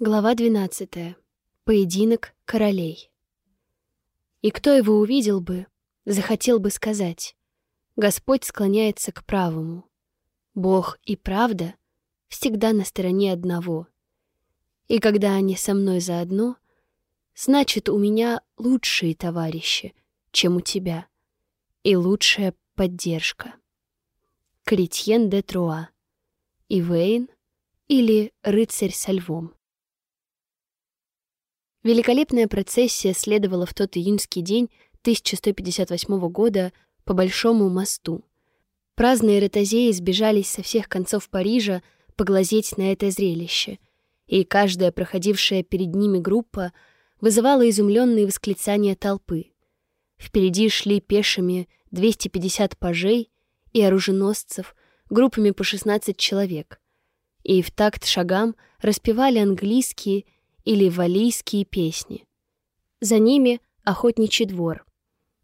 Глава 12. Поединок королей. И кто его увидел бы, захотел бы сказать, Господь склоняется к правому. Бог и правда всегда на стороне одного. И когда они со мной заодно, значит, у меня лучшие товарищи, чем у тебя, и лучшая поддержка. Кретьен де Труа, Ивейн или Рыцарь со львом. Великолепная процессия следовала в тот июньский день 1158 года по Большому мосту. Праздные ротозеи сбежались со всех концов Парижа поглазеть на это зрелище, и каждая проходившая перед ними группа вызывала изумленные восклицания толпы. Впереди шли пешими 250 пажей и оруженосцев, группами по 16 человек, и в такт шагам распевали английские или валийские песни. За ними охотничий двор.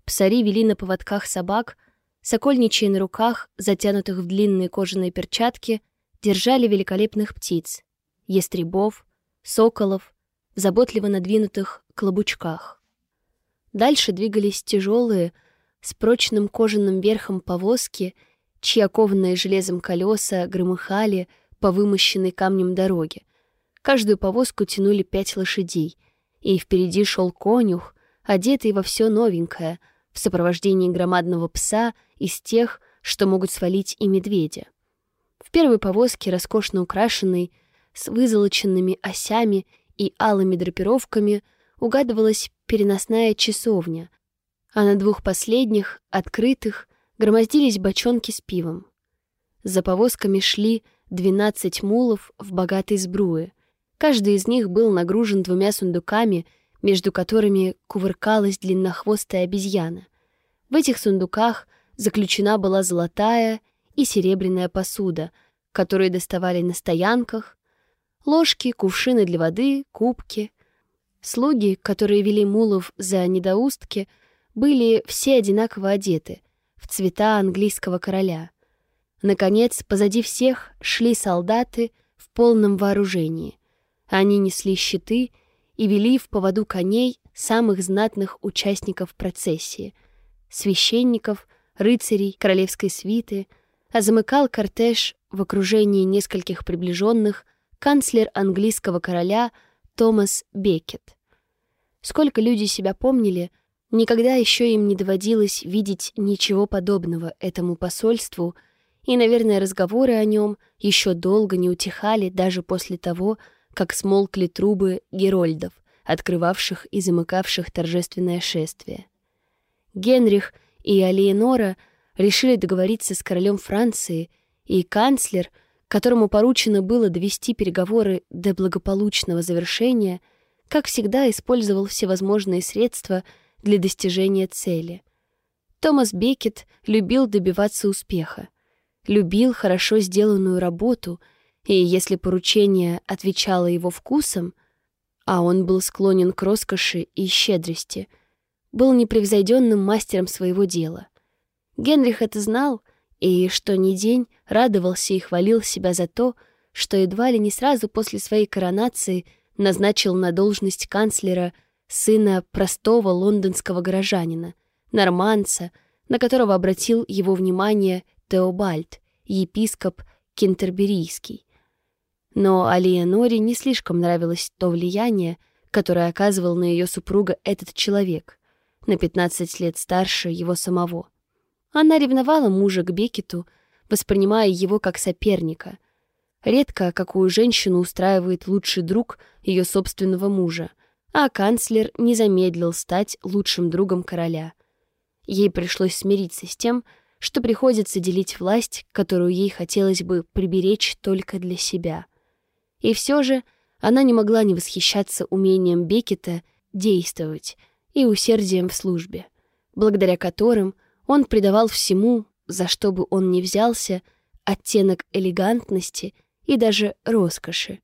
Псари вели на поводках собак, сокольничьи на руках, затянутых в длинные кожаные перчатки, держали великолепных птиц — ястребов, соколов, заботливо надвинутых клобучках. Дальше двигались тяжелые, с прочным кожаным верхом повозки, чьи окованные железом колеса громыхали по вымощенной камнем дороге, Каждую повозку тянули пять лошадей, и впереди шел конюх, одетый во все новенькое, в сопровождении громадного пса из тех, что могут свалить и медведя. В первой повозке, роскошно украшенной, с вызолоченными осями и алыми драпировками, угадывалась переносная часовня, а на двух последних, открытых, громоздились бочонки с пивом. За повозками шли двенадцать мулов в богатой сбруе — Каждый из них был нагружен двумя сундуками, между которыми кувыркалась длиннохвостая обезьяна. В этих сундуках заключена была золотая и серебряная посуда, которые доставали на стоянках, ложки, кувшины для воды, кубки. Слуги, которые вели мулов за недоустки, были все одинаково одеты, в цвета английского короля. Наконец, позади всех шли солдаты в полном вооружении — они несли щиты и вели в поводу коней самых знатных участников процессии — священников, рыцарей, королевской свиты, а замыкал кортеж в окружении нескольких приближенных канцлер английского короля Томас Бекет. Сколько люди себя помнили, никогда еще им не доводилось видеть ничего подобного этому посольству, и, наверное, разговоры о нем еще долго не утихали даже после того, как смолкли трубы герольдов, открывавших и замыкавших торжественное шествие. Генрих и Алиенора решили договориться с королем Франции, и канцлер, которому поручено было довести переговоры до благополучного завершения, как всегда использовал всевозможные средства для достижения цели. Томас Бекет любил добиваться успеха, любил хорошо сделанную работу — и если поручение отвечало его вкусам, а он был склонен к роскоши и щедрости, был непревзойденным мастером своего дела. Генрих это знал, и что ни день радовался и хвалил себя за то, что едва ли не сразу после своей коронации назначил на должность канцлера сына простого лондонского горожанина, норманца, на которого обратил его внимание Теобальд, епископ Кентерберийский. Но Алиеноре не слишком нравилось то влияние, которое оказывал на ее супруга этот человек, на 15 лет старше его самого. Она ревновала мужа к Бекету, воспринимая его как соперника. Редко какую женщину устраивает лучший друг ее собственного мужа, а канцлер не замедлил стать лучшим другом короля. Ей пришлось смириться с тем, что приходится делить власть, которую ей хотелось бы приберечь только для себя — и все же она не могла не восхищаться умением Бекета действовать и усердием в службе, благодаря которым он придавал всему, за что бы он ни взялся, оттенок элегантности и даже роскоши.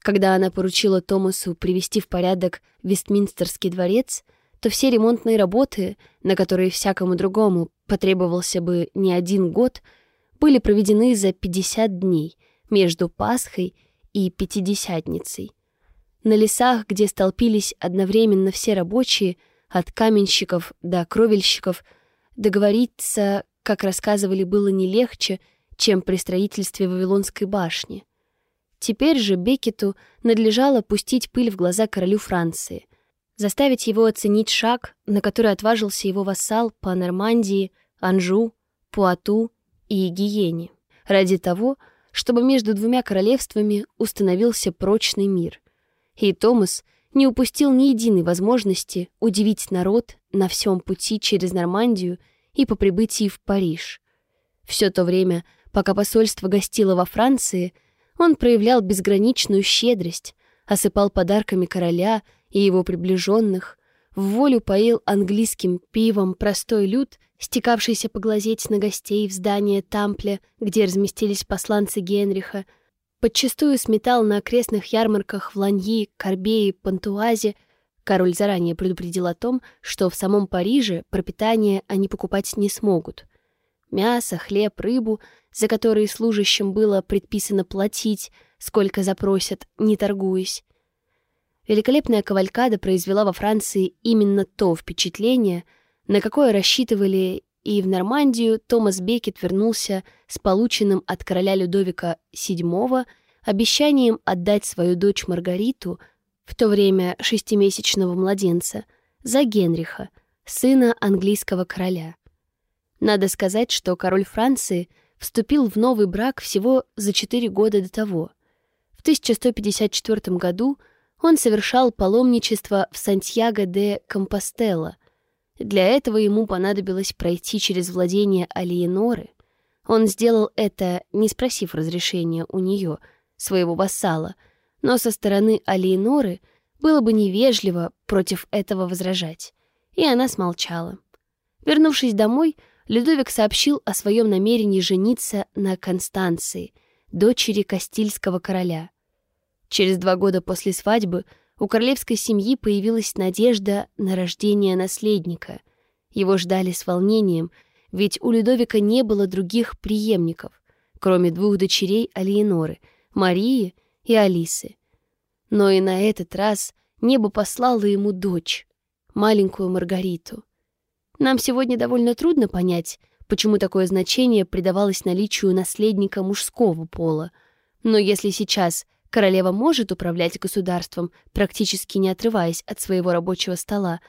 Когда она поручила Томасу привести в порядок Вестминстерский дворец, то все ремонтные работы, на которые всякому другому потребовался бы не один год, были проведены за 50 дней между Пасхой и Пятидесятницей. на лесах, где столпились одновременно все рабочие, от каменщиков до кровельщиков, договориться, как рассказывали, было не легче, чем при строительстве Вавилонской башни. Теперь же Бекету надлежало пустить пыль в глаза королю Франции, заставить его оценить шаг, на который отважился его вассал по Нормандии, Анжу, Пуату и Гиене, ради того, чтобы между двумя королевствами установился прочный мир. И Томас не упустил ни единой возможности удивить народ на всем пути через Нормандию и по прибытии в Париж. Все то время, пока посольство гостило во Франции, он проявлял безграничную щедрость, осыпал подарками короля и его приближенных, в волю поил английским пивом простой люд, стекавшийся поглазеть на гостей в здание Тампля, где разместились посланцы Генриха, подчастую сметал на окрестных ярмарках в Ланьи, Корбее, Пантуазе. Король заранее предупредил о том, что в самом Париже пропитание они покупать не смогут. Мясо, хлеб, рыбу, за которые служащим было предписано платить, сколько запросят, не торгуясь. Великолепная кавалькада произвела во Франции именно то впечатление, на какое рассчитывали и в Нормандию Томас Бекет вернулся с полученным от короля Людовика VII обещанием отдать свою дочь Маргариту, в то время шестимесячного младенца, за Генриха, сына английского короля. Надо сказать, что король Франции вступил в новый брак всего за четыре года до того. В 1154 году он совершал паломничество в Сантьяго де Компостела. Для этого ему понадобилось пройти через владение Алиеноры. Он сделал это, не спросив разрешения у нее, своего вассала, но со стороны Алиеноры было бы невежливо против этого возражать, и она смолчала. Вернувшись домой, Людовик сообщил о своем намерении жениться на Констанции, дочери Кастильского короля. Через два года после свадьбы у королевской семьи появилась надежда на рождение наследника. Его ждали с волнением, ведь у Людовика не было других преемников, кроме двух дочерей Алиеноры, Марии и Алисы. Но и на этот раз небо послало ему дочь, маленькую Маргариту. Нам сегодня довольно трудно понять, почему такое значение придавалось наличию наследника мужского пола, но если сейчас королева может управлять государством, практически не отрываясь от своего рабочего стола,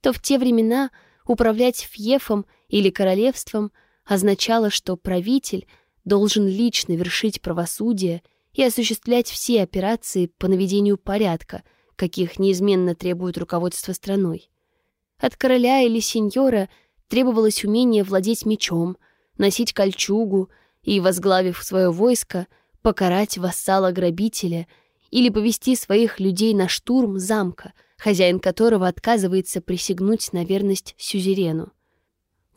то в те времена управлять фьефом или королевством означало, что правитель должен лично вершить правосудие и осуществлять все операции по наведению порядка, каких неизменно требует руководство страной. От короля или сеньора требовалось умение владеть мечом, носить кольчугу и, возглавив свое войско, покарать вассала-грабителя или повести своих людей на штурм замка, хозяин которого отказывается присягнуть на верность сюзерену.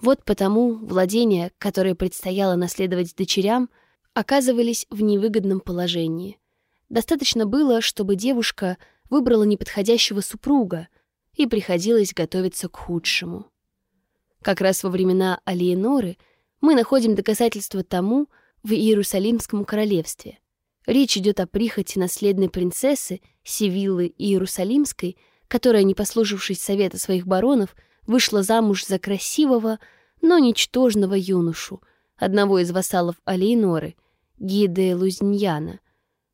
Вот потому владения, которые предстояло наследовать дочерям, оказывались в невыгодном положении. Достаточно было, чтобы девушка выбрала неподходящего супруга, и приходилось готовиться к худшему. Как раз во времена Алиеноры мы находим доказательства тому, в Иерусалимском королевстве. Речь идет о прихоти наследной принцессы Севиллы Иерусалимской, которая, не послушавшись совета своих баронов, вышла замуж за красивого, но ничтожного юношу, одного из вассалов Алейноры, Гиде Лузньяна,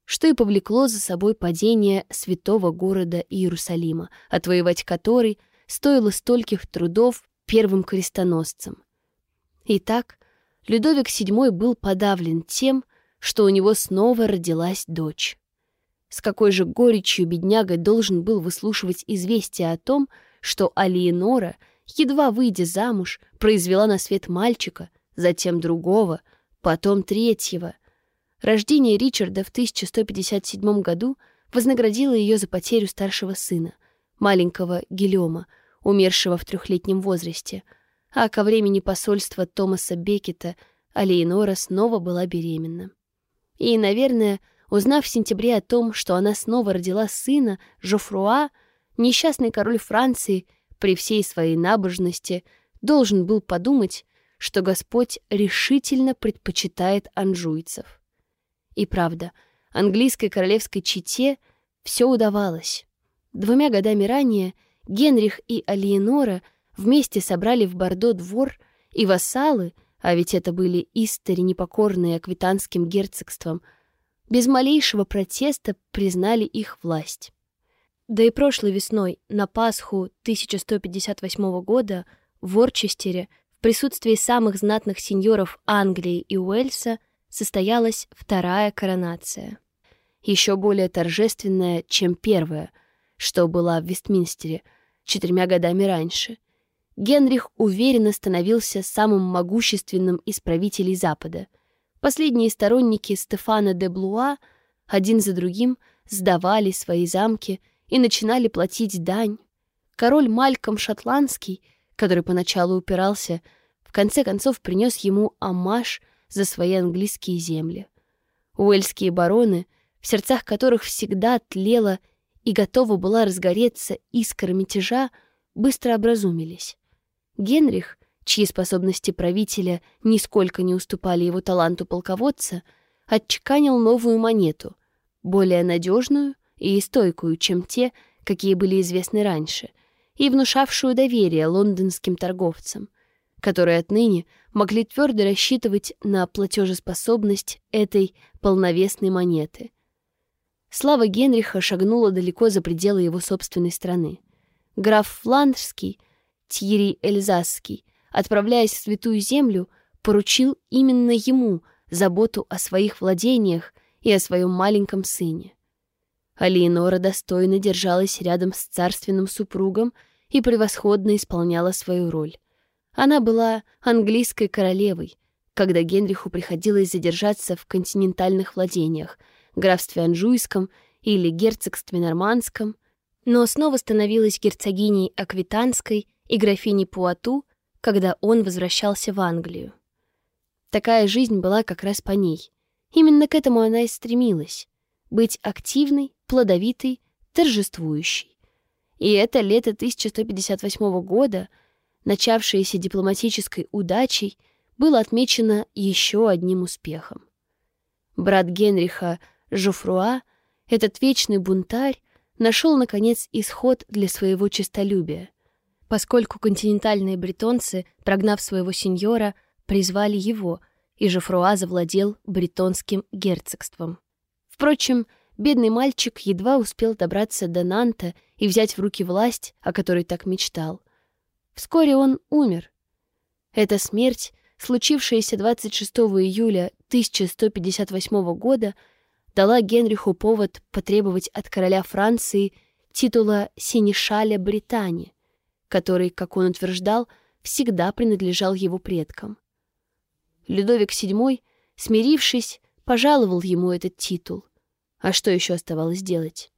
что и повлекло за собой падение святого города Иерусалима, отвоевать который стоило стольких трудов первым крестоносцам. Итак, Людовик VII был подавлен тем, что у него снова родилась дочь. С какой же горечью бедняга должен был выслушивать известие о том, что Алиенора, едва выйдя замуж, произвела на свет мальчика, затем другого, потом третьего. Рождение Ричарда в 1157 году вознаградило ее за потерю старшего сына, маленького Гильома, умершего в трехлетнем возрасте — а ко времени посольства Томаса Бекета Алиенора снова была беременна. И, наверное, узнав в сентябре о том, что она снова родила сына, Жофруа, несчастный король Франции, при всей своей набожности, должен был подумать, что Господь решительно предпочитает анжуйцев. И правда, английской королевской чете все удавалось. Двумя годами ранее Генрих и Алиенора вместе собрали в Бордо двор, и вассалы, а ведь это были истори непокорные аквитанским герцогством, без малейшего протеста признали их власть. Да и прошлой весной, на Пасху 1158 года, в Орчестере, в присутствии самых знатных сеньоров Англии и Уэльса, состоялась вторая коронация. Еще более торжественная, чем первая, что была в Вестминстере четырьмя годами раньше. Генрих уверенно становился самым могущественным из правителей Запада. Последние сторонники Стефана де Блуа один за другим сдавали свои замки и начинали платить дань. Король Мальком Шотландский, который поначалу упирался, в конце концов принес ему амаш за свои английские земли. Уэльские бароны, в сердцах которых всегда тлела и готова была разгореться искра мятежа, быстро образумились. Генрих, чьи способности правителя нисколько не уступали его таланту полководца, отчеканил новую монету, более надежную и стойкую, чем те, какие были известны раньше, и внушавшую доверие лондонским торговцам, которые отныне могли твердо рассчитывать на платежеспособность этой полновесной монеты. Слава Генриха шагнула далеко за пределы его собственной страны. Граф Фландерский, Тьерри Эльзасский, отправляясь в Святую Землю, поручил именно ему заботу о своих владениях и о своем маленьком сыне. Алиенора достойно держалась рядом с царственным супругом и превосходно исполняла свою роль. Она была английской королевой, когда Генриху приходилось задержаться в континентальных владениях, графстве Анжуйском или герцогстве Нормандском, но снова становилась герцогиней Аквитанской и графиней Пуату, когда он возвращался в Англию. Такая жизнь была как раз по ней. Именно к этому она и стремилась — быть активной, плодовитый, торжествующий. И это лето 1158 года, начавшееся дипломатической удачей, было отмечено еще одним успехом. Брат Генриха Жофруа, этот вечный бунтарь, нашел, наконец, исход для своего честолюбия, поскольку континентальные бретонцы, прогнав своего сеньора, призвали его, и Жофруа завладел бретонским герцогством. Впрочем, Бедный мальчик едва успел добраться до Нанта и взять в руки власть, о которой так мечтал. Вскоре он умер. Эта смерть, случившаяся 26 июля 1158 года, дала Генриху повод потребовать от короля Франции титула синешаля Британии, который, как он утверждал, всегда принадлежал его предкам. Людовик VII, смирившись, пожаловал ему этот титул. А что еще оставалось делать?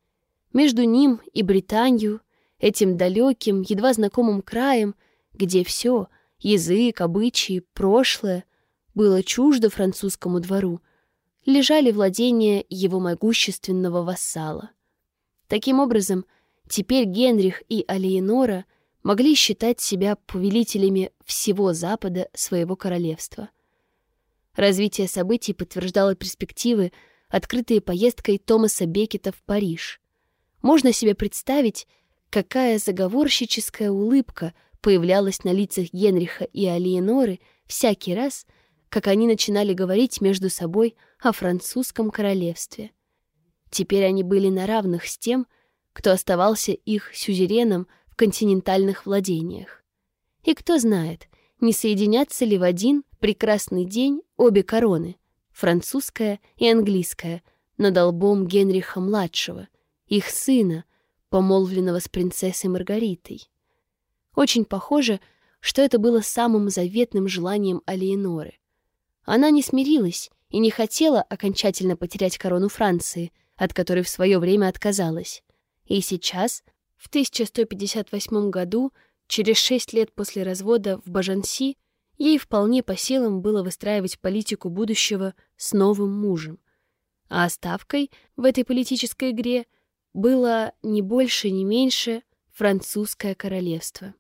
Между ним и Британию, этим далеким, едва знакомым краем, где все — язык, обычаи, прошлое — было чуждо французскому двору, лежали владения его могущественного вассала. Таким образом, теперь Генрих и Алиенора могли считать себя повелителями всего Запада своего королевства. Развитие событий подтверждало перспективы, открытые поездкой Томаса Бекета в Париж. Можно себе представить, какая заговорщическая улыбка появлялась на лицах Генриха и Алиеноры всякий раз, как они начинали говорить между собой о французском королевстве. Теперь они были на равных с тем, кто оставался их сюзереном в континентальных владениях. И кто знает, не соединятся ли в один прекрасный день обе короны — французская и английская, над лбом Генриха-младшего, их сына, помолвленного с принцессой Маргаритой. Очень похоже, что это было самым заветным желанием Алиеноры. Она не смирилась и не хотела окончательно потерять корону Франции, от которой в свое время отказалась. И сейчас, в 1158 году, через шесть лет после развода в Бажанси, Ей вполне по силам было выстраивать политику будущего с новым мужем. А ставкой в этой политической игре было не больше, не меньше французское королевство.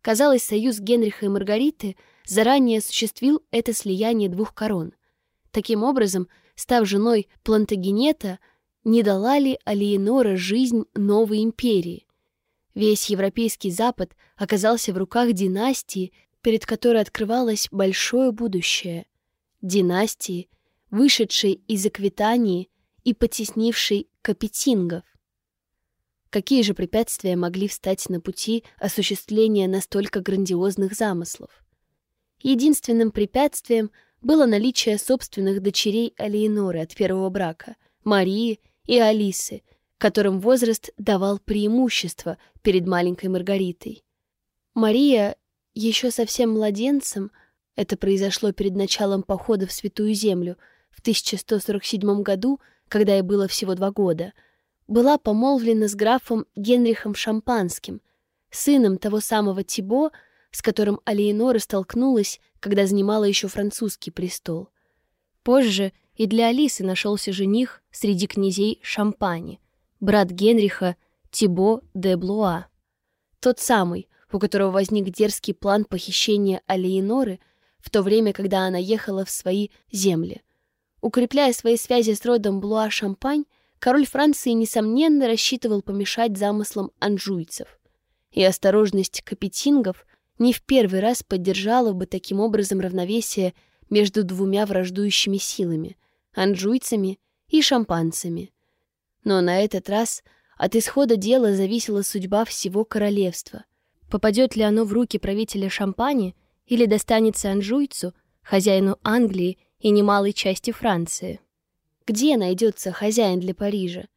Казалось, союз Генриха и Маргариты заранее осуществил это слияние двух корон. Таким образом, став женой Плантагенета, не дала ли Алиенора жизнь новой империи. Весь европейский Запад оказался в руках династии, перед которой открывалось большое будущее. Династии, вышедшей из Аквитании и потеснившей капетингов. Какие же препятствия могли встать на пути осуществления настолько грандиозных замыслов? Единственным препятствием было наличие собственных дочерей Алиеноры от первого брака, Марии и Алисы, которым возраст давал преимущество перед маленькой Маргаритой. Мария еще совсем младенцем, это произошло перед началом похода в Святую Землю в 1147 году, когда ей было всего два года, была помолвлена с графом Генрихом Шампанским, сыном того самого Тибо, с которым Алиенора столкнулась, когда занимала еще французский престол. Позже и для Алисы нашелся жених среди князей Шампани, брат Генриха Тибо де Блуа. Тот самый, у которого возник дерзкий план похищения Алиеноры в то время, когда она ехала в свои земли. Укрепляя свои связи с родом Блуа-Шампань, король Франции, несомненно, рассчитывал помешать замыслам анжуйцев. И осторожность капетингов не в первый раз поддержала бы таким образом равновесие между двумя враждующими силами — анжуйцами и шампанцами. Но на этот раз от исхода дела зависела судьба всего королевства. Попадет ли оно в руки правителя Шампани или достанется анжуйцу, хозяину Англии и немалой части Франции? Где найдется хозяин для Парижа?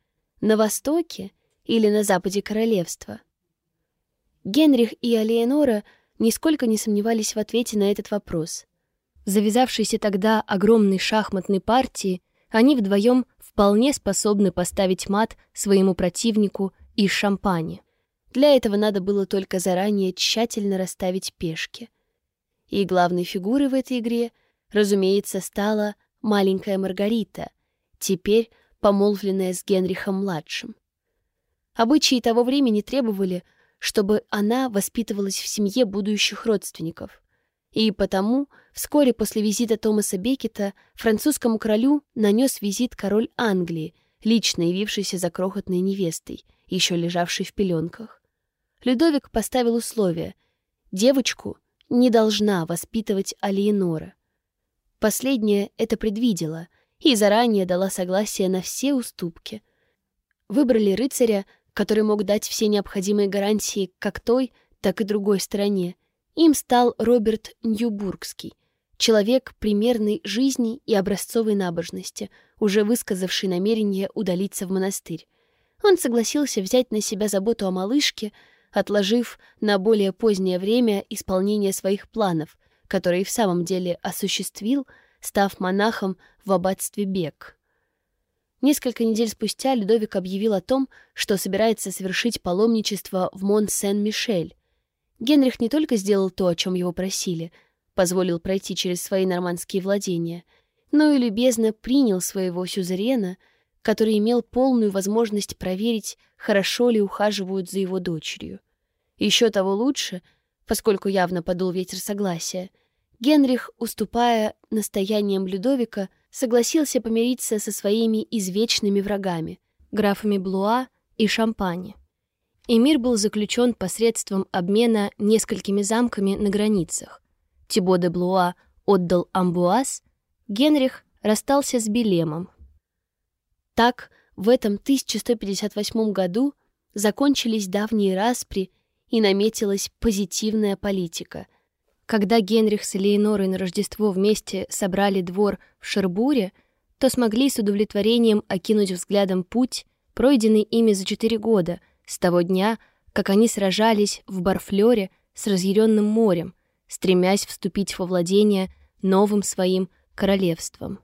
На востоке или на западе королевства? Генрих и Алиенора нисколько не сомневались в ответе на этот вопрос. В завязавшейся тогда огромной шахматной партии они вдвоем вполне способны поставить мат своему противнику из шампани. Для этого надо было только заранее тщательно расставить пешки. И главной фигурой в этой игре, разумеется, стала маленькая Маргарита, теперь помолвленная с Генрихом-младшим. Обычаи того времени требовали, чтобы она воспитывалась в семье будущих родственников. И потому вскоре после визита Томаса Бекета французскому королю нанес визит король Англии, лично явившийся за крохотной невестой, еще лежавшей в пеленках. Людовик поставил условие — девочку не должна воспитывать Алиенора. Последняя это предвидела и заранее дала согласие на все уступки. Выбрали рыцаря, который мог дать все необходимые гарантии как той, так и другой стороне — им стал Роберт Ньюбургский, человек примерной жизни и образцовой набожности, уже высказавший намерение удалиться в монастырь. Он согласился взять на себя заботу о малышке, отложив на более позднее время исполнение своих планов, которые в самом деле осуществил, став монахом в аббатстве Бек. Несколько недель спустя Людовик объявил о том, что собирается совершить паломничество в Мон-Сен-Мишель, Генрих не только сделал то, о чем его просили, позволил пройти через свои нормандские владения, но и любезно принял своего сюзерена, который имел полную возможность проверить, хорошо ли ухаживают за его дочерью. Еще того лучше, поскольку явно подул ветер согласия, Генрих, уступая настояниям Людовика, согласился помириться со своими извечными врагами, графами Блуа и Шампани и мир был заключен посредством обмена несколькими замками на границах. Тибо де Блуа отдал Амбуаз, Генрих расстался с Белемом. Так, в этом 1158 году закончились давние распри и наметилась позитивная политика. Когда Генрих с Элеонорой на Рождество вместе собрали двор в Шербуре, то смогли с удовлетворением окинуть взглядом путь, пройденный ими за четыре года — с того дня, как они сражались в Барфлёре с разъяренным морем, стремясь вступить во владение новым своим королевством.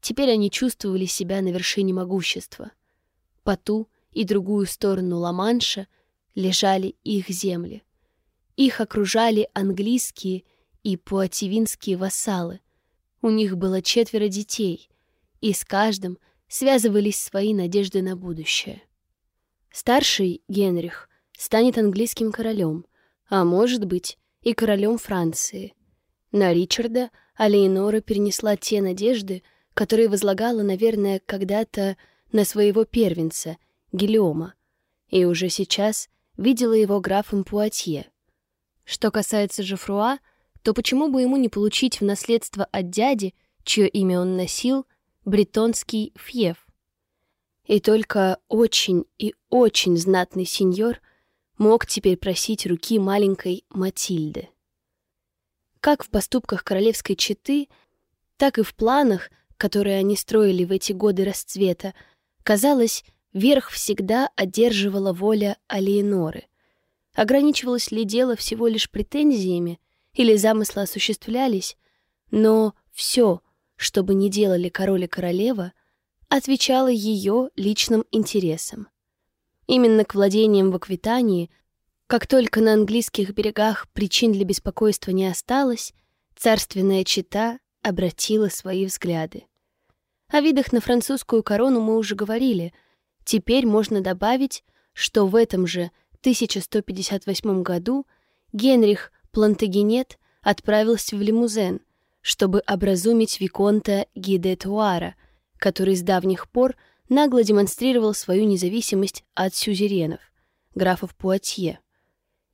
Теперь они чувствовали себя на вершине могущества. По ту и другую сторону Ла-Манша лежали их земли. Их окружали английские и пуативинские вассалы. У них было четверо детей, и с каждым связывались свои надежды на будущее. Старший Генрих станет английским королем, а может быть и королем Франции. На Ричарда Алейнора перенесла те надежды, которые возлагала, наверное, когда-то на своего первенца, Гильома, и уже сейчас видела его графом Пуатье. Что касается Жефруа, то почему бы ему не получить в наследство от дяди, чье имя он носил, бретонский фьев? И только очень и очень знатный сеньор мог теперь просить руки маленькой Матильды. Как в поступках королевской четы, так и в планах, которые они строили в эти годы расцвета, казалось, верх всегда одерживала воля Алиеноры. Ограничивалось ли дело всего лишь претензиями, или замыслы осуществлялись, но все, что бы ни делали король и королева, отвечало ее личным интересам. Именно к владениям в Аквитании, как только на английских берегах причин для беспокойства не осталось, царственная чита обратила свои взгляды. О видах на французскую корону мы уже говорили. Теперь можно добавить, что в этом же 1158 году Генрих Плантагенет отправился в Лимузен, чтобы образумить Виконта Гиде Туара, который с давних пор нагло демонстрировал свою независимость от сюзеренов, графов Пуатье.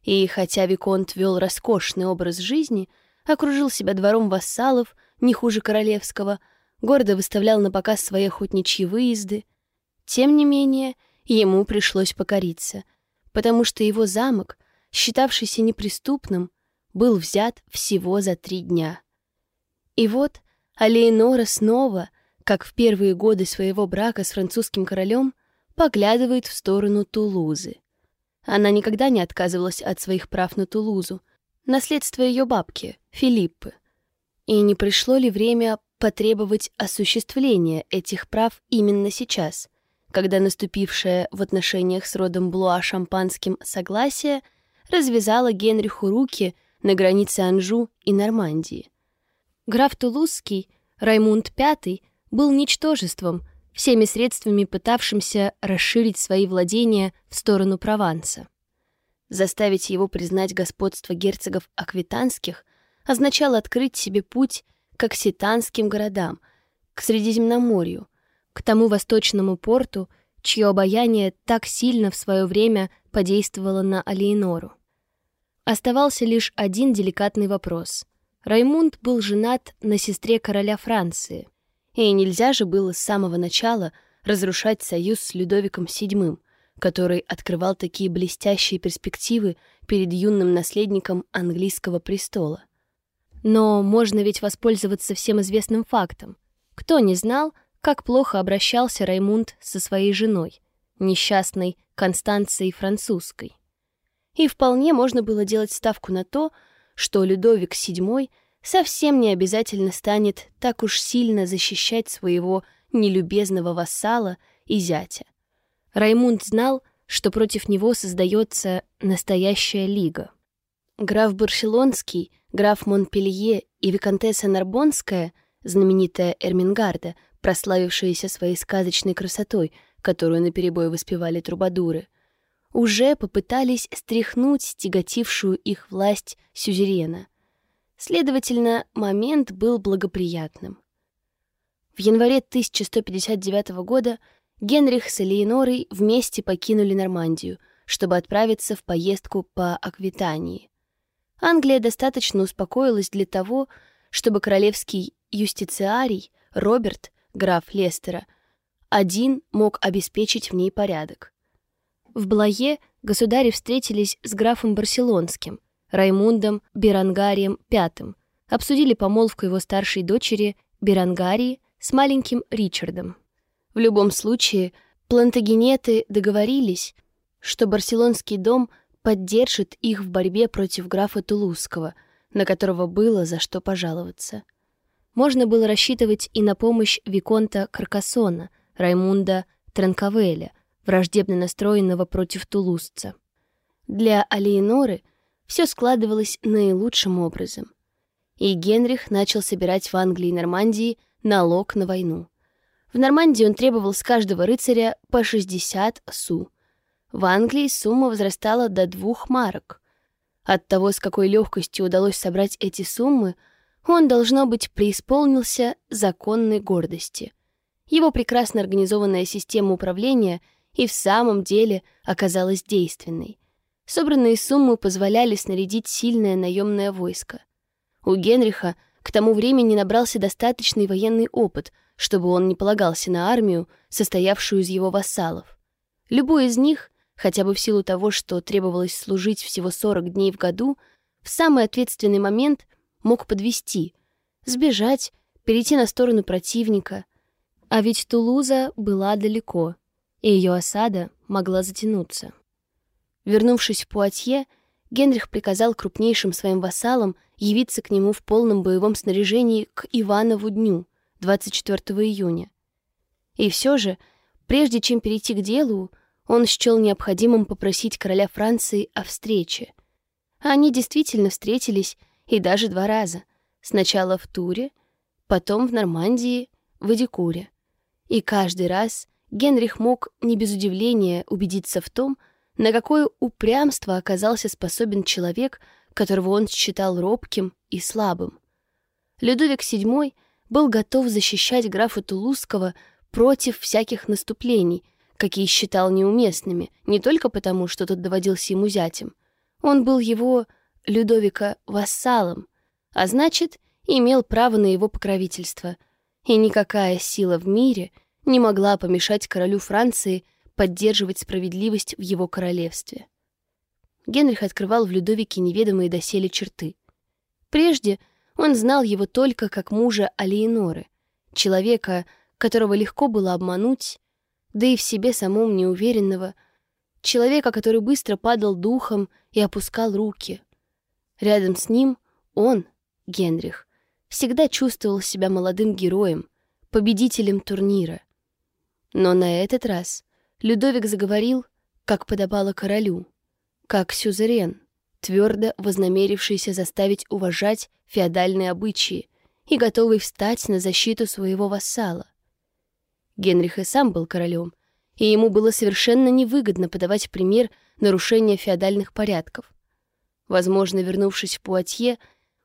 И хотя Виконт вел роскошный образ жизни, окружил себя двором вассалов, не хуже королевского, гордо выставлял на показ свои охотничьи выезды, тем не менее ему пришлось покориться, потому что его замок, считавшийся неприступным, был взят всего за три дня. И вот Алейнора снова, как в первые годы своего брака с французским королем, поглядывает в сторону Тулузы. Она никогда не отказывалась от своих прав на Тулузу, наследство ее бабки, Филиппы. И не пришло ли время потребовать осуществления этих прав именно сейчас, когда наступившее в отношениях с родом Блуа шампанским согласие развязало Генриху руки — на границе Анжу и Нормандии. Граф Тулузский, Раймунд V, был ничтожеством, всеми средствами пытавшимся расширить свои владения в сторону Прованса. Заставить его признать господство герцогов аквитанских означало открыть себе путь к окситанским городам, к Средиземноморью, к тому восточному порту, чье обаяние так сильно в свое время подействовало на Алиенору. Оставался лишь один деликатный вопрос. Раймунд был женат на сестре короля Франции, и нельзя же было с самого начала разрушать союз с Людовиком VII, который открывал такие блестящие перспективы перед юным наследником английского престола. Но можно ведь воспользоваться всем известным фактом. Кто не знал, как плохо обращался Раймунд со своей женой, несчастной Констанцией Французской и вполне можно было делать ставку на то, что Людовик VII совсем не обязательно станет так уж сильно защищать своего нелюбезного вассала и зятя. Раймунд знал, что против него создается настоящая лига. Граф Барселонский, граф Монпелье и виконтесса Нарбонская, знаменитая Эрмингарда, прославившаяся своей сказочной красотой, которую наперебой воспевали трубадуры — уже попытались стряхнуть тяготившую их власть сюзерена. Следовательно, момент был благоприятным. В январе 1159 года Генрих с Элеонорой вместе покинули Нормандию, чтобы отправиться в поездку по Аквитании. Англия достаточно успокоилась для того, чтобы королевский юстициарий Роберт, граф Лестера, один мог обеспечить в ней порядок. В Блае государи встретились с графом Барселонским, Раймундом Берангарием V, обсудили помолвку его старшей дочери Берангарии с маленьким Ричардом. В любом случае, плантагенеты договорились, что барселонский дом поддержит их в борьбе против графа Тулузского, на которого было за что пожаловаться. Можно было рассчитывать и на помощь Виконта Каркасона, Раймунда Транкавеля, враждебно настроенного против тулузца. Для Алиеноры все складывалось наилучшим образом. И Генрих начал собирать в Англии и Нормандии налог на войну. В Нормандии он требовал с каждого рыцаря по 60 су. В Англии сумма возрастала до двух марок. От того, с какой легкостью удалось собрать эти суммы, он, должно быть, преисполнился законной гордости. его прекрасно организованная система управления и в самом деле оказалась действенной. Собранные суммы позволяли снарядить сильное наемное войско. У Генриха к тому времени набрался достаточный военный опыт, чтобы он не полагался на армию, состоявшую из его вассалов. Любой из них, хотя бы в силу того, что требовалось служить всего 40 дней в году, в самый ответственный момент мог подвести, сбежать, перейти на сторону противника. А ведь Тулуза была далеко, и ее осада могла затянуться. Вернувшись в Пуатье, Генрих приказал крупнейшим своим вассалам явиться к нему в полном боевом снаряжении к Иванову дню, 24 июня. И все же, прежде чем перейти к делу, он счел необходимым попросить короля Франции о встрече. Они действительно встретились, и даже два раза. Сначала в Туре, потом в Нормандии, в Эдикуре. И каждый раз Генрих мог не без удивления убедиться в том, на какое упрямство оказался способен человек, которого он считал робким и слабым. Людовик VII был готов защищать графа Тулузского против всяких наступлений, какие считал неуместными, не только потому, что тот доводился ему зятем. Он был его, Людовика, вассалом, а значит, имел право на его покровительство, и никакая сила в мире не могла помешать королю Франции — поддерживать справедливость в его королевстве. Генрих открывал в Людовике неведомые доселе черты. Прежде он знал его только как мужа Алиеноры, человека, которого легко было обмануть, да и в себе самом неуверенного, человека, который быстро падал духом и опускал руки. Рядом с ним он, Генрих, всегда чувствовал себя молодым героем, победителем турнира. Но на этот раз Людовик заговорил, как подобало королю, как сюзерен, твердо вознамерившийся заставить уважать феодальные обычаи и готовый встать на защиту своего вассала. Генрих и сам был королем, и ему было совершенно невыгодно подавать пример нарушения феодальных порядков. Возможно, вернувшись в Пуатье,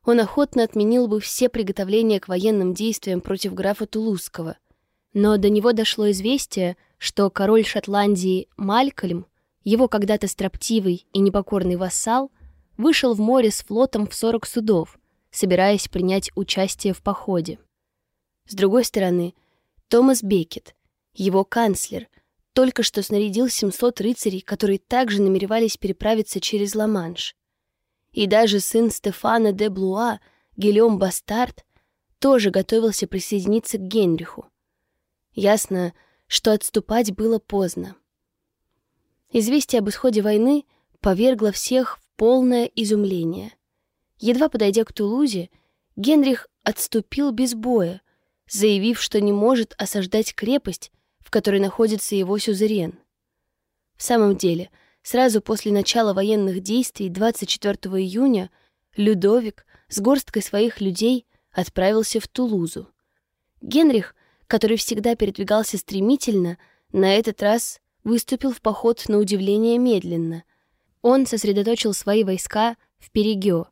он охотно отменил бы все приготовления к военным действиям против графа Тулузского. Но до него дошло известие, что король Шотландии Малькольм, его когда-то строптивый и непокорный вассал, вышел в море с флотом в 40 судов, собираясь принять участие в походе. С другой стороны, Томас Бекет, его канцлер, только что снарядил 700 рыцарей, которые также намеревались переправиться через Ла-Манш. И даже сын Стефана де Блуа, Гильом Бастард, тоже готовился присоединиться к Генриху. Ясно, что отступать было поздно. Известие об исходе войны повергло всех в полное изумление. Едва подойдя к Тулузе, Генрих отступил без боя, заявив, что не может осаждать крепость, в которой находится его сюзерен. В самом деле, сразу после начала военных действий 24 июня Людовик с горсткой своих людей отправился в Тулузу. Генрих который всегда передвигался стремительно, на этот раз выступил в поход на удивление медленно. Он сосредоточил свои войска в Перегё,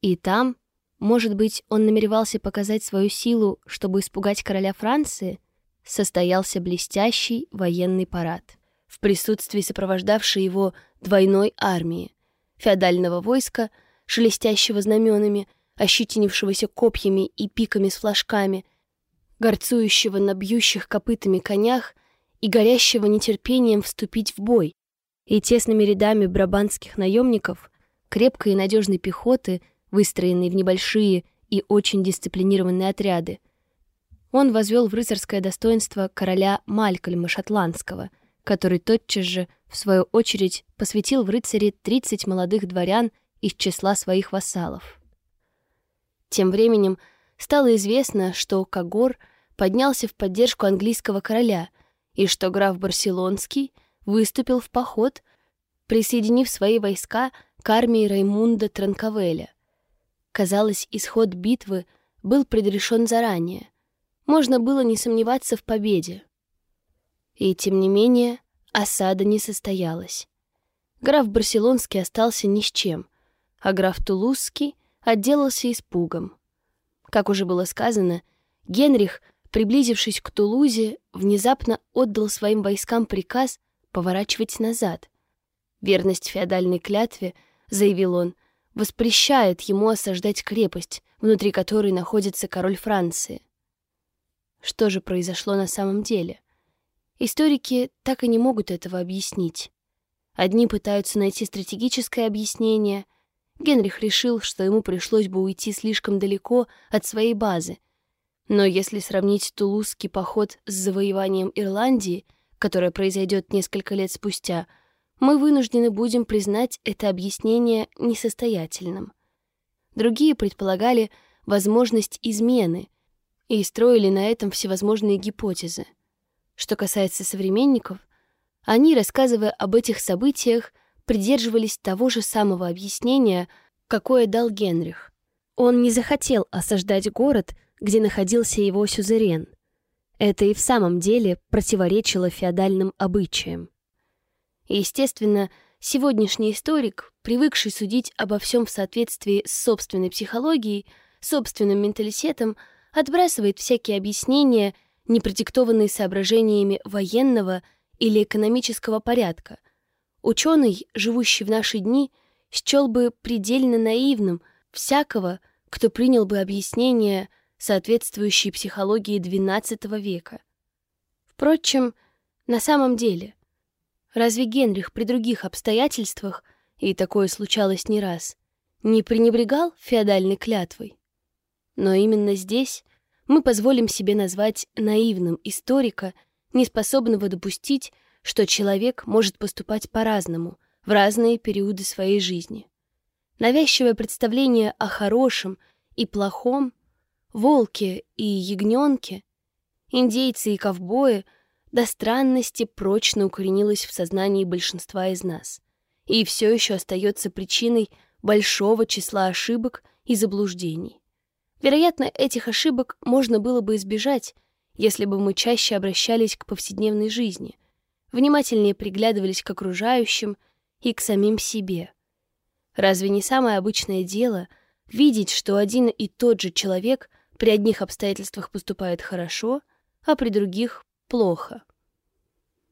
и там, может быть, он намеревался показать свою силу, чтобы испугать короля Франции, состоялся блестящий военный парад в присутствии сопровождавшей его двойной армии, феодального войска, шелестящего знаменами, ощетинившегося копьями и пиками с флажками, горцующего на бьющих копытами конях и горящего нетерпением вступить в бой, и тесными рядами брабанских наемников, крепкой и надежной пехоты, выстроенной в небольшие и очень дисциплинированные отряды. Он возвел в рыцарское достоинство короля Малькольма Шотландского, который тотчас же, в свою очередь, посвятил в рыцари 30 молодых дворян из числа своих вассалов. Тем временем стало известно, что Кагор — поднялся в поддержку английского короля и что граф Барселонский выступил в поход, присоединив свои войска к армии Раймунда Транковеля. Казалось, исход битвы был предрешен заранее. Можно было не сомневаться в победе. И, тем не менее, осада не состоялась. Граф Барселонский остался ни с чем, а граф Тулузский отделался испугом. Как уже было сказано, Генрих приблизившись к Тулузе, внезапно отдал своим войскам приказ поворачивать назад. Верность феодальной клятве, заявил он, воспрещает ему осаждать крепость, внутри которой находится король Франции. Что же произошло на самом деле? Историки так и не могут этого объяснить. Одни пытаются найти стратегическое объяснение. Генрих решил, что ему пришлось бы уйти слишком далеко от своей базы. Но если сравнить Тулузский поход с завоеванием Ирландии, которое произойдет несколько лет спустя, мы вынуждены будем признать это объяснение несостоятельным. Другие предполагали возможность измены и строили на этом всевозможные гипотезы. Что касается современников, они, рассказывая об этих событиях, придерживались того же самого объяснения, какое дал Генрих. Он не захотел осаждать город, где находился его сюзерен. Это и в самом деле противоречило феодальным обычаям. Естественно, сегодняшний историк, привыкший судить обо всем в соответствии с собственной психологией, собственным менталитетом, отбрасывает всякие объяснения, не продиктованные соображениями военного или экономического порядка. Ученый, живущий в наши дни, счел бы предельно наивным всякого, кто принял бы объяснение, соответствующие психологии XII века. Впрочем, на самом деле, разве Генрих при других обстоятельствах, и такое случалось не раз, не пренебрегал феодальной клятвой? Но именно здесь мы позволим себе назвать наивным историка — неспособного допустить, что человек может поступать по-разному в разные периоды своей жизни. Навязчивое представление о хорошем и плохом, волке и ягненке, индейцы и ковбои до странности прочно укоренилось в сознании большинства из нас и все еще остается причиной большого числа ошибок и заблуждений. Вероятно, этих ошибок можно было бы избежать, если бы мы чаще обращались к повседневной жизни, внимательнее приглядывались к окружающим и к самим себе. Разве не самое обычное дело видеть, что один и тот же человек при одних обстоятельствах поступает хорошо, а при других — плохо?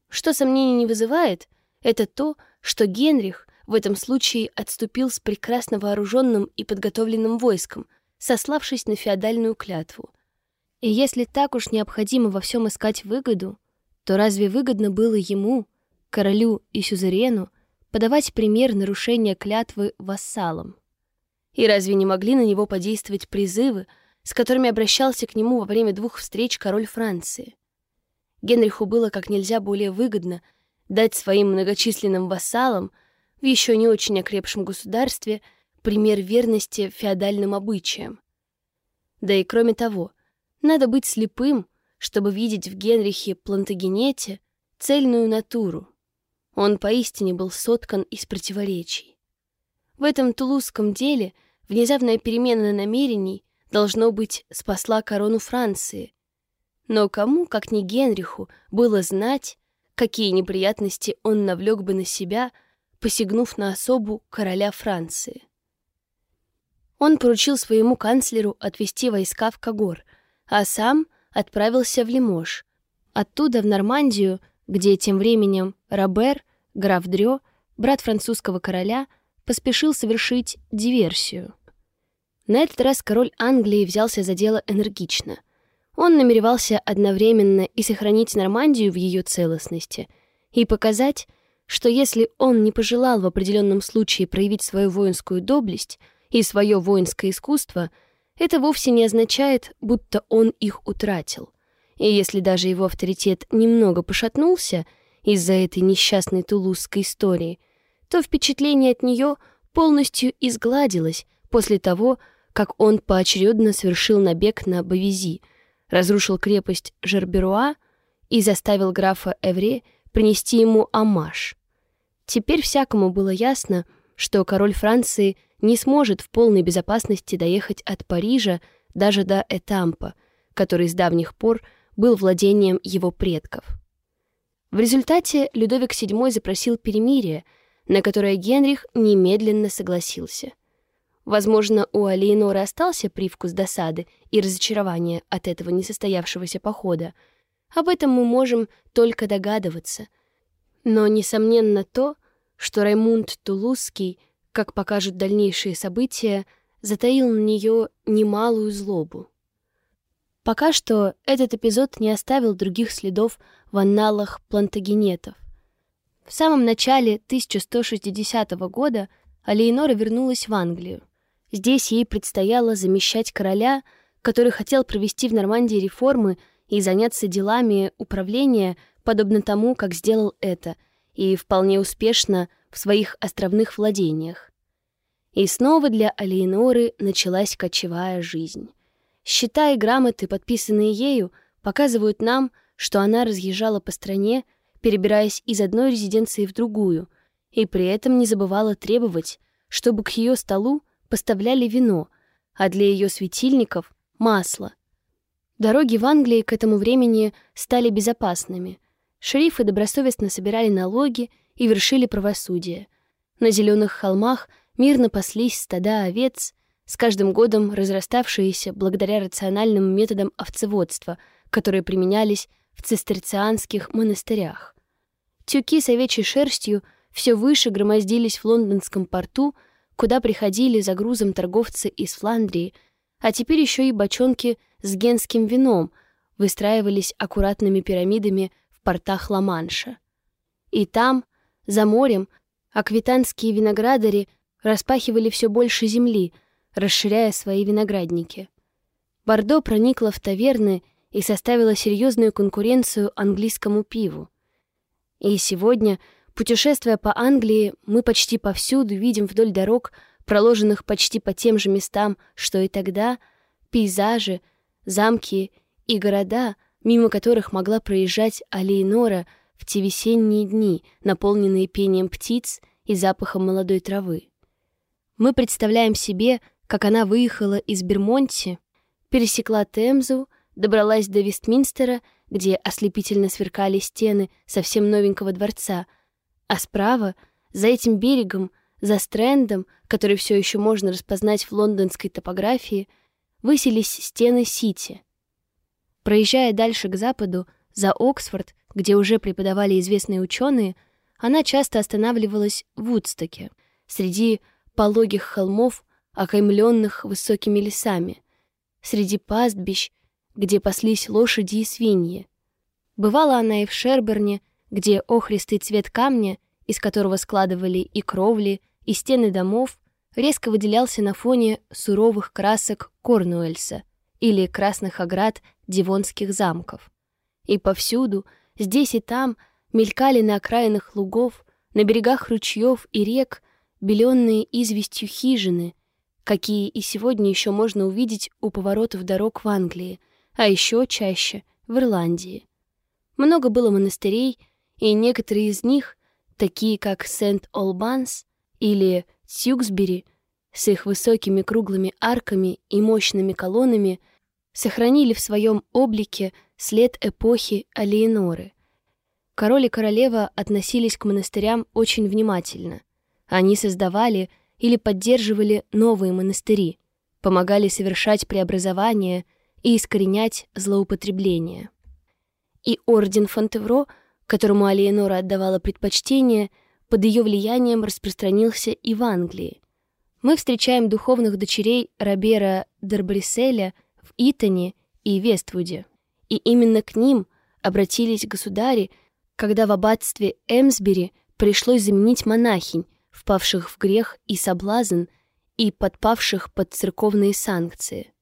Что сомнений не вызывает, это то, что Генрих в этом случае отступил с прекрасно вооруженным и подготовленным войском, сославшись на феодальную клятву — и если так уж необходимо во всем искать выгоду, то разве выгодно было ему, королю и сюзерену, подавать пример нарушения клятвы вассалам? И разве не могли на него подействовать призывы, с которыми обращался к нему во время двух встреч король Франции? Генриху было как нельзя более выгодно дать своим многочисленным вассалам в еще не очень окрепшем государстве пример верности феодальным обычаям. Да и кроме того, надо быть слепым, чтобы видеть в Генрихе Плантагенете цельную натуру. Он поистине был соткан из противоречий. В этом тулузском деле внезапная перемена намерений должно быть спасла корону Франции. Но кому, как не Генриху, было знать, какие неприятности он навлек бы на себя, посягнув на особу короля Франции. Он поручил своему канцлеру отвести войска в Кагор — а сам отправился в Лимож. Оттуда в Нормандию, где тем временем Робер, граф Дрё, брат французского короля, поспешил совершить диверсию. На этот раз король Англии взялся за дело энергично. Он намеревался одновременно и сохранить Нормандию в ее целостности, и показать, что если он не пожелал в определенном случае проявить свою воинскую доблесть и свое воинское искусство — это вовсе не означает, будто он их утратил. И если даже его авторитет немного пошатнулся из-за этой несчастной тулузской истории, то впечатление от нее полностью изгладилось после того, как он поочередно совершил набег на Бавизи, разрушил крепость Жерберуа и заставил графа Эвре принести ему амаш. Теперь всякому было ясно, что король Франции — не сможет в полной безопасности доехать от Парижа даже до Этампа, который с давних пор был владением его предков. В результате Людовик VII запросил перемирие, на которое Генрих немедленно согласился. Возможно, у Алиеноры остался привкус досады и разочарования от этого несостоявшегося похода. Об этом мы можем только догадываться. Но, несомненно, то, что Раймунд Тулузский, как покажут дальнейшие события, затаил на нее немалую злобу. Пока что этот эпизод не оставил других следов в анналах плантагенетов. В самом начале 1160 года Алейнора вернулась в Англию. Здесь ей предстояло замещать короля, который хотел провести в Нормандии реформы и заняться делами управления, подобно тому, как сделал это, и вполне успешно в своих островных владениях. И снова для Алейноры началась кочевая жизнь. Счета и грамоты, подписанные ею, показывают нам, что она разъезжала по стране, перебираясь из одной резиденции в другую, и при этом не забывала требовать, чтобы к ее столу поставляли вино, а для ее светильников — масло. Дороги в Англии к этому времени стали безопасными. Шерифы добросовестно собирали налоги и вершили правосудие. На зеленых холмах мирно паслись стада овец, с каждым годом разраставшиеся благодаря рациональным методам овцеводства, которые применялись в цистерцианских монастырях. Тюки с овечьей шерстью все выше громоздились в лондонском порту, куда приходили за грузом торговцы из Фландрии, а теперь еще и бочонки с генским вином выстраивались аккуратными пирамидами в портах Ла-Манша. И там, за морем, аквитанские виноградари распахивали все больше земли — расширяя свои виноградники. Бордо проникла в таверны и составила серьезную конкуренцию английскому пиву. И сегодня, путешествуя по Англии, мы почти повсюду видим вдоль дорог, проложенных почти по тем же местам, что и тогда, пейзажи, замки и города, мимо которых могла проезжать Алиенора в те весенние дни, наполненные пением птиц и запахом молодой травы. Мы представляем себе, как она выехала из Бермонти, пересекла Темзу, добралась до Вестминстера, где ослепительно сверкали стены совсем новенького дворца, а справа, за этим берегом, за Стрэндом, который все еще можно распознать в лондонской топографии, высились стены Сити. Проезжая дальше к западу, за Оксфорд, где уже преподавали известные ученые, она часто останавливалась в Вудстоке, среди пологих холмов, окаймленных высокими лесами, среди пастбищ, где паслись лошади и свиньи. Бывала она и в Шерберне, где охристый цвет камня, из которого складывали и кровли, и стены домов, резко выделялся на фоне суровых красок Корнуэльса или красных оград дивонских замков. И повсюду, здесь и там, мелькали на окраинах лугов, на берегах ручьев и рек, беленные известью хижины, какие и сегодня еще можно увидеть у поворотов дорог в Англии, а еще чаще в Ирландии. Много было монастырей, и некоторые из них, такие как Сент-Олбанс или Сьюксбери, с их высокими круглыми арками и мощными колоннами, сохранили в своем облике след эпохи Алиеноры. Король и королева относились к монастырям очень внимательно. Они создавали или поддерживали новые монастыри, помогали совершать преобразования и искоренять злоупотребления. И орден Фонтевро, которому Алиенора отдавала предпочтение, под ее влиянием распространился и в Англии. Мы встречаем духовных дочерей Робера Дербриселя в Итоне и Вествуде. И именно к ним обратились государи, когда в аббатстве Эмсбери пришлось заменить монахинь, впавших в грех и соблазн, и подпавших под церковные санкции.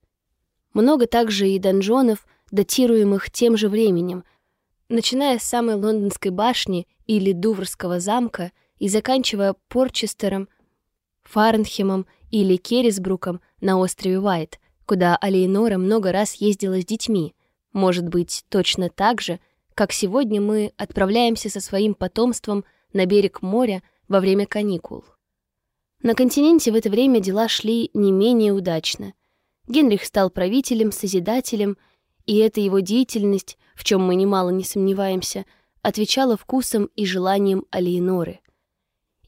Много также и донжонов, датируемых тем же временем, начиная с самой лондонской башни или Дуврского замка и заканчивая Порчестером, Фарнхемом или Керрисбруком на острове Уайт, куда Алейнора много раз ездила с детьми, может быть, точно так же, как сегодня мы отправляемся со своим потомством на берег моря во время каникул. На континенте в это время дела шли не менее удачно. Генрих стал правителем, созидателем, и эта его деятельность, в чем мы немало не сомневаемся, отвечала вкусам и желаниям Алиеноры.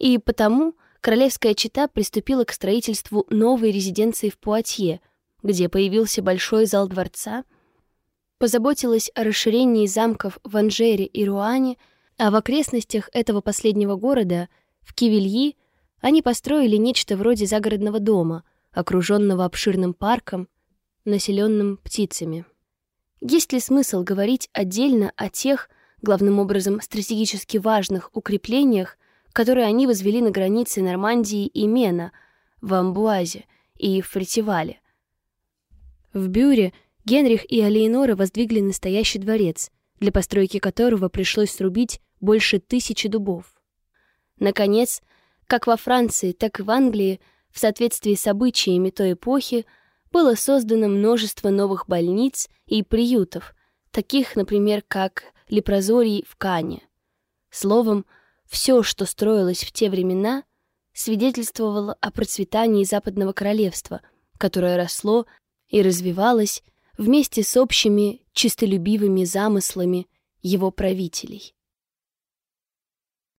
И потому, королевская чета приступила к строительству новой резиденции в Пуатье, где появился большой зал дворца, позаботилась о расширении замков в Анжере и Руане, а в окрестностях этого последнего города, в Кивильи, они построили нечто вроде загородного дома, окруженного обширным парком, населенным птицами. Есть ли смысл говорить отдельно о тех, главным образом стратегически важных укреплениях, которые они возвели на границе Нормандии и Мена, в Амбуазе и в Фритивале. В Бюре Генрих и Алеинора воздвигли настоящий дворец, для постройки которого пришлось срубить больше тысячи дубов. Наконец, как во Франции, так и в Англии, в соответствии с обычаями той эпохи, было создано множество новых больниц и приютов, таких, например, как Лепрозорий в Кане. Словом, все, что строилось в те времена, свидетельствовало о процветании Западного Королевства, которое росло и развивалось вместе с общими чистолюбивыми замыслами его правителей.